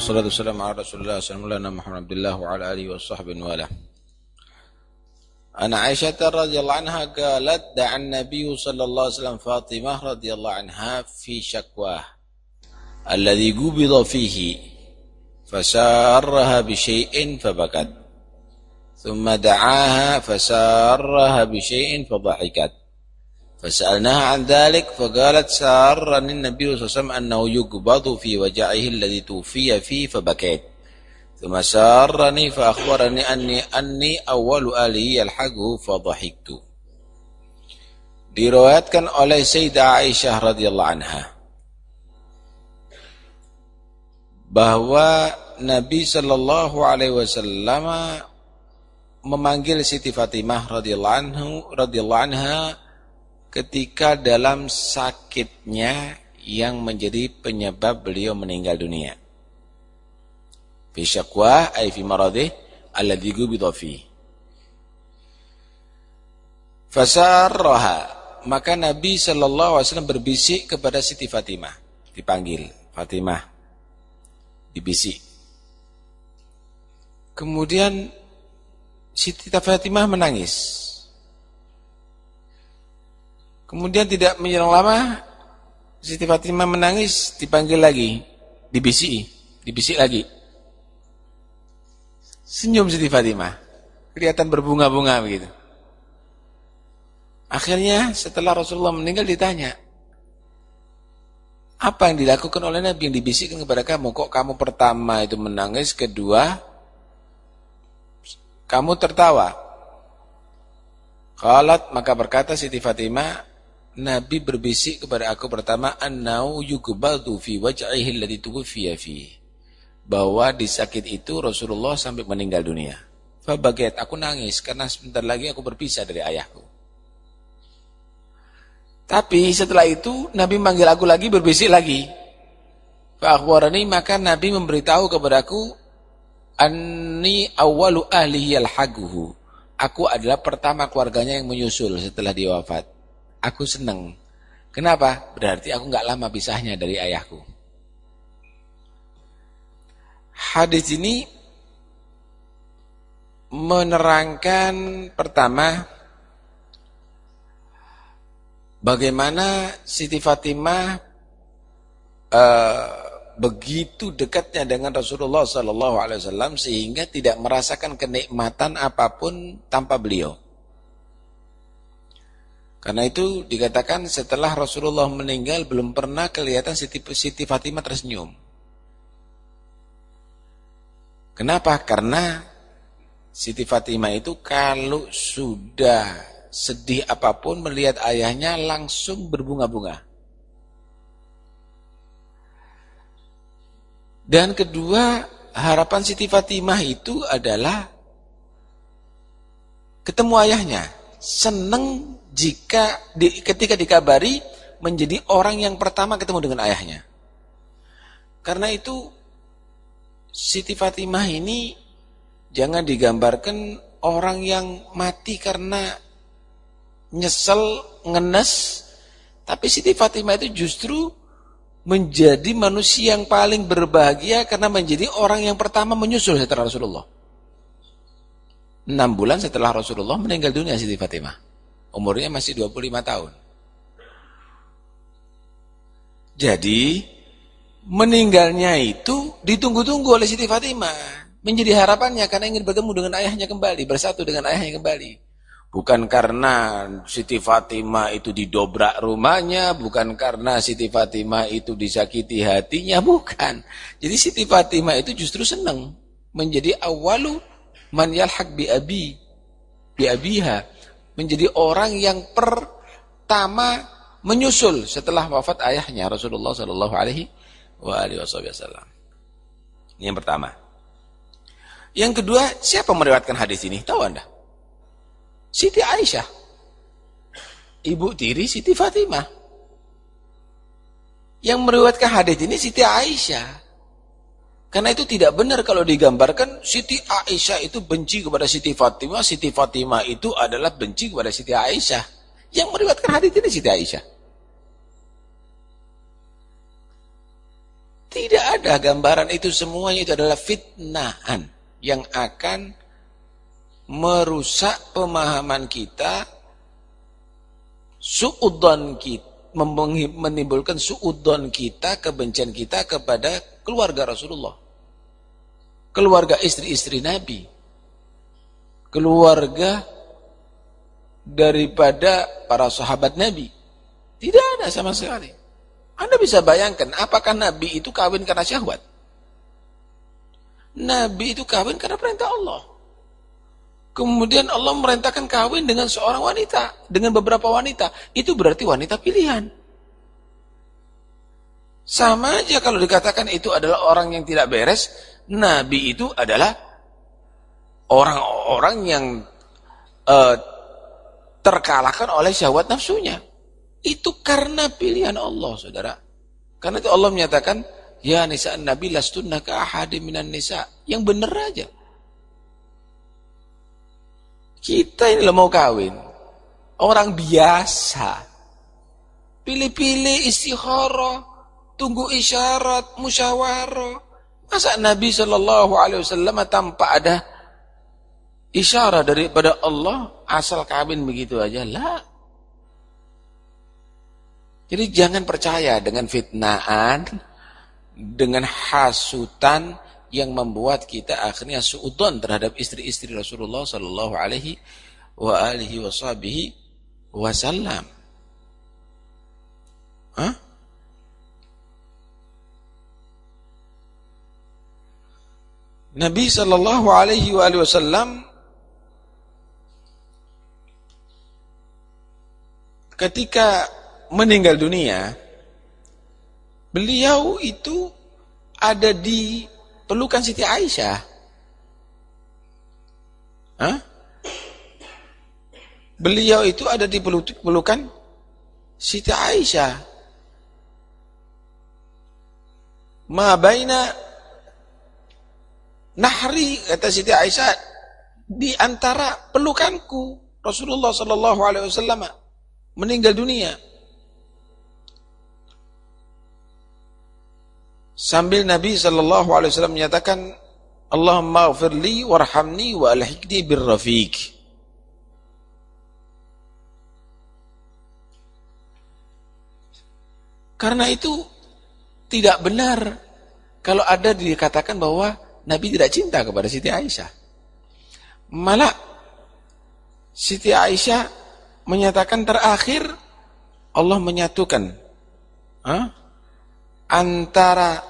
والصلاة والسلام على رسول الله صلى الله عليه وسلم محمد عبد الله وعلى آله وصحبه وله أن عائشة رضي الله عنها قالت دعا النبي صلى الله عليه وسلم فاطمة رضي الله عنها في شكواه الذي قبض فيه فسارها بشيء فبكت ثم دعاها فسارها بشيء فضحكت. فسألناها عن ذلك فقالت سارني النبي صلى الله عليه وسلم أنه يقبض في وجعه الذي توفي فيه فبكيت ثم سارني فأخبرني أني أني أول آله يلحقه فضحكت diriwayatkan oleh Sayyidah Aisyah radhiyallahu anha bahwa Nabi sallallahu alaihi wasallam memanggil Siti Fatimah radhiyallahu anhu radhiyallahu anha ketika dalam sakitnya yang menjadi penyebab beliau meninggal dunia. Fi syakwa ay fi maradih alladhi gubidha fi. Fasarraha maka Nabi sallallahu alaihi wasallam berbisik kepada Siti Fatimah, dipanggil Fatimah. Dibisik. Kemudian Siti Fatimah menangis. Kemudian tidak menjelang lama Siti Fatimah menangis, dipanggil lagi, dibisik, dibisik lagi. Senyum Siti Fatimah. Kelihatan berbunga-bunga begitu. Akhirnya setelah Rasulullah meninggal ditanya, apa yang dilakukan oleh Nabi yang dibisikkan kepada kamu? Kok kamu pertama itu menangis, kedua kamu tertawa? Qalat maka berkata Siti Fatimah, Nabi berbisik kepada aku pertama annau yuqbadu fi waj'ihi alladhi tuwfiya fi. Bahwa di sakit itu Rasulullah sampai meninggal dunia. Fa baget aku nangis karena sebentar lagi aku berpisah dari ayahku. Tapi setelah itu Nabi manggil aku lagi berbisik lagi. Fa akhbarani maka Nabi memberitahu kepadaku anni awwalu ahlihi alhaguhu. Aku adalah pertama keluarganya yang menyusul setelah dia wafat. Aku senang. Kenapa? Berarti aku nggak lama pisahnya dari ayahku. Hadis ini menerangkan pertama bagaimana Siti Fatimah uh, begitu dekatnya dengan Rasulullah Sallallahu Alaihi Wasallam sehingga tidak merasakan kenikmatan apa pun tanpa beliau. Karena itu dikatakan setelah Rasulullah meninggal belum pernah kelihatan Siti, Siti Fatimah tersenyum. Kenapa? Karena Siti Fatimah itu kalau sudah sedih apa pun melihat ayahnya langsung berbunga-bunga. Dan kedua, harapan Siti Fatimah itu adalah ketemu ayahnya. Seneng jika di, ketika dikabari menjadi orang yang pertama ketemu dengan ayahnya. Karena itu Siti Fatimah ini jangan digambarkan orang yang mati karena nyesel, ngenes, tapi Siti Fatimah itu justru menjadi manusia yang paling berbahagia karena menjadi orang yang pertama menyusul setelah Rasulullah. Enam bulan setelah Rasulullah meninggal dunia Siti Fatimah. Umurnya masih 25 tahun. Jadi meninggalnya itu ditunggu-tunggu oleh Siti Fatimah. Menjadi harapannya karena ingin bertemu dengan ayahnya kembali, bersatu dengan ayahnya kembali. Bukan karena Siti Fatimah itu didobrak rumahnya, bukan karena Siti Fatimah itu disakiti hatinya, bukan. Jadi Siti Fatimah itu justru senang menjadi awalu man yalhaq bi abi bi abiha menjadi orang yang pertama menyusul setelah wafat ayahnya Rasulullah Shallallahu Alaihi Wasallam. Ini yang pertama. Yang kedua, siapa meriwayatkan hadis ini? Tahu anda? Siti Aisyah, ibu tiri Siti Fatimah. Yang meriwayatkan hadis ini Siti Aisyah. Karena itu tidak benar kalau digambarkan Siti Aisyah itu benci kepada Siti Fatimah, Siti Fatimah itu adalah benci kepada Siti Aisyah. Yang meriwayatkan hadis ini Siti Aisyah. Tidak ada gambaran itu semuanya itu adalah fitnahan yang akan merusak pemahaman kita, suudon kita, menimbulkan suudon kita, kebencian kita kepada keluarga Rasulullah. Keluarga istri-istri Nabi. Keluarga daripada para sahabat Nabi. Tidak ada sama sekali. Anda bisa bayangkan, apakah Nabi itu kawin karena syahwat? Nabi itu kawin karena perintah Allah. Kemudian Allah merintahkan kawin dengan seorang wanita, dengan beberapa wanita. Itu berarti wanita pilihan. Sama aja kalau dikatakan itu adalah orang yang tidak beres, Nabi itu adalah orang-orang yang uh, terkalahkan oleh syahwat nafsunya. Itu karena pilihan Allah, saudara. Karena itu Allah menyatakan, Ya nisa nabi lastunna ka minan nisa. Yang benar aja. Kita ini mau kawin. Orang biasa. Pilih-pilih istikharah. Tunggu isyarat, musyawarah. Masa Nabi Shallallahu Alaihi Wasallam tanpa ada isyarat daripada Allah asal kawin begitu aja lah. Jadi jangan percaya dengan fitnahan, dengan hasutan yang membuat kita akhirnya suudon terhadap istri-istri Rasulullah sallallahu alaihi wa alihi wasallam. Hah? Nabi sallallahu alaihi wasallam ketika meninggal dunia, beliau itu ada di pelukan Siti Aisyah. Hah? Beliau itu ada di pelukan Siti Aisyah. Ma baina nahri kata Siti Aisyah di antara pelukanku Rasulullah sallallahu alaihi wasallam meninggal dunia. Sambil Nabi sallallahu alaihi wasallam menyatakan Allahumma ighfirli warhamni wa alhiqni birrafiq. Karena itu tidak benar kalau ada dikatakan bahwa Nabi tidak cinta kepada Siti Aisyah. Malah Siti Aisyah menyatakan terakhir Allah menyatukan huh? antara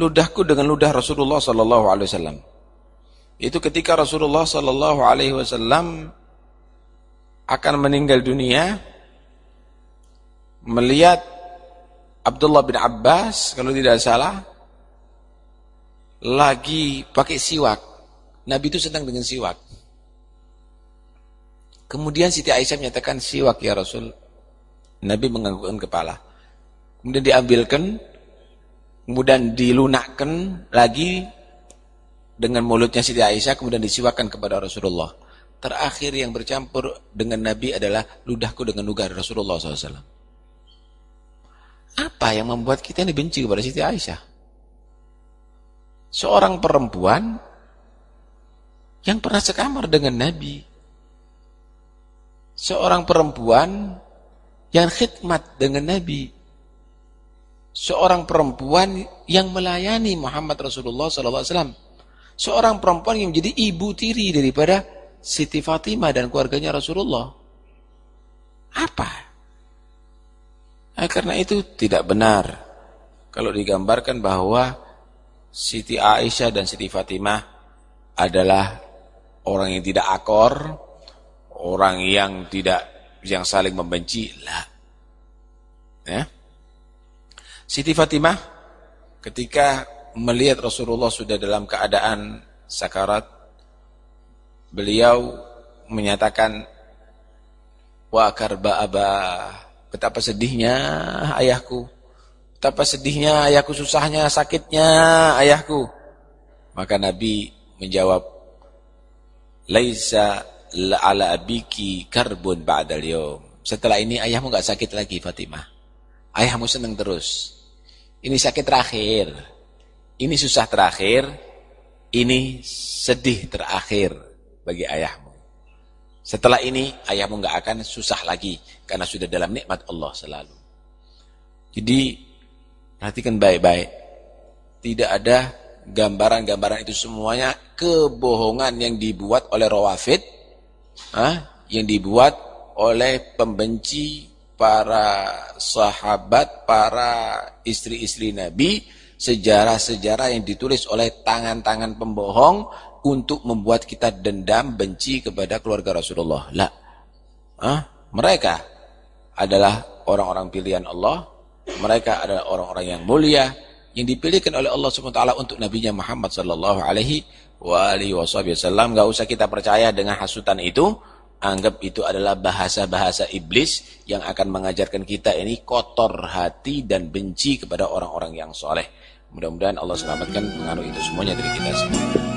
ludahku dengan ludah Rasulullah sallallahu alaihi wasallam. Itu ketika Rasulullah sallallahu alaihi wasallam akan meninggal dunia melihat Abdullah bin Abbas kalau tidak salah lagi pakai siwak. Nabi itu sedang dengan siwak. Kemudian Siti Aisyah menyatakan siwak ya Rasul. Nabi menganggukkan kepala. Kemudian diambilkan kemudian dilunakkan lagi dengan mulutnya Siti Aisyah kemudian disiwakan kepada Rasulullah. Terakhir yang bercampur dengan Nabi adalah ludahku dengan ludah Rasulullah SAW. Apa yang membuat kita ini benci kepada Siti Aisyah? Seorang perempuan yang pernah sekamar dengan Nabi. Seorang perempuan yang khidmat dengan Nabi seorang perempuan yang melayani Muhammad Rasulullah SAW. Seorang perempuan yang menjadi ibu tiri daripada Siti Fatimah dan keluarganya Rasulullah. Apa? Nah, karena itu tidak benar kalau digambarkan bahwa Siti Aisyah dan Siti Fatimah adalah orang yang tidak akor, orang yang tidak yang saling membenci. Lah. Ya. Siti Fatimah ketika melihat Rasulullah sudah dalam keadaan sakarat, beliau menyatakan, Wa karba abah, betapa sedihnya ayahku, betapa sedihnya ayahku, susahnya, sakitnya ayahku. Maka Nabi menjawab, Laisa ala abiki karbun ba'dal. Setelah ini ayahmu gak sakit lagi Fatimah. Ayahmu senang terus. Ini sakit terakhir. Ini susah terakhir. Ini sedih terakhir bagi ayahmu. Setelah ini ayahmu nggak akan susah lagi karena sudah dalam nikmat Allah selalu. Jadi perhatikan baik-baik. Tidak ada gambaran-gambaran itu semuanya kebohongan yang dibuat oleh rawafid, ah, yang dibuat oleh pembenci para sahabat, para istri-istri Nabi, sejarah-sejarah yang ditulis oleh tangan-tangan pembohong untuk membuat kita dendam, benci kepada keluarga Rasulullah. Lah, ah, mereka adalah orang-orang pilihan Allah, mereka adalah orang-orang yang mulia, yang dipilihkan oleh Allah SWT untuk Nabi Muhammad sallallahu alaihi wasallam. Gak usah kita percaya dengan hasutan itu, anggap itu adalah bahasa-bahasa iblis yang akan mengajarkan kita ini kotor hati dan benci kepada orang-orang yang soleh. Mudah-mudahan Allah selamatkan pengaruh itu semuanya dari kita semua.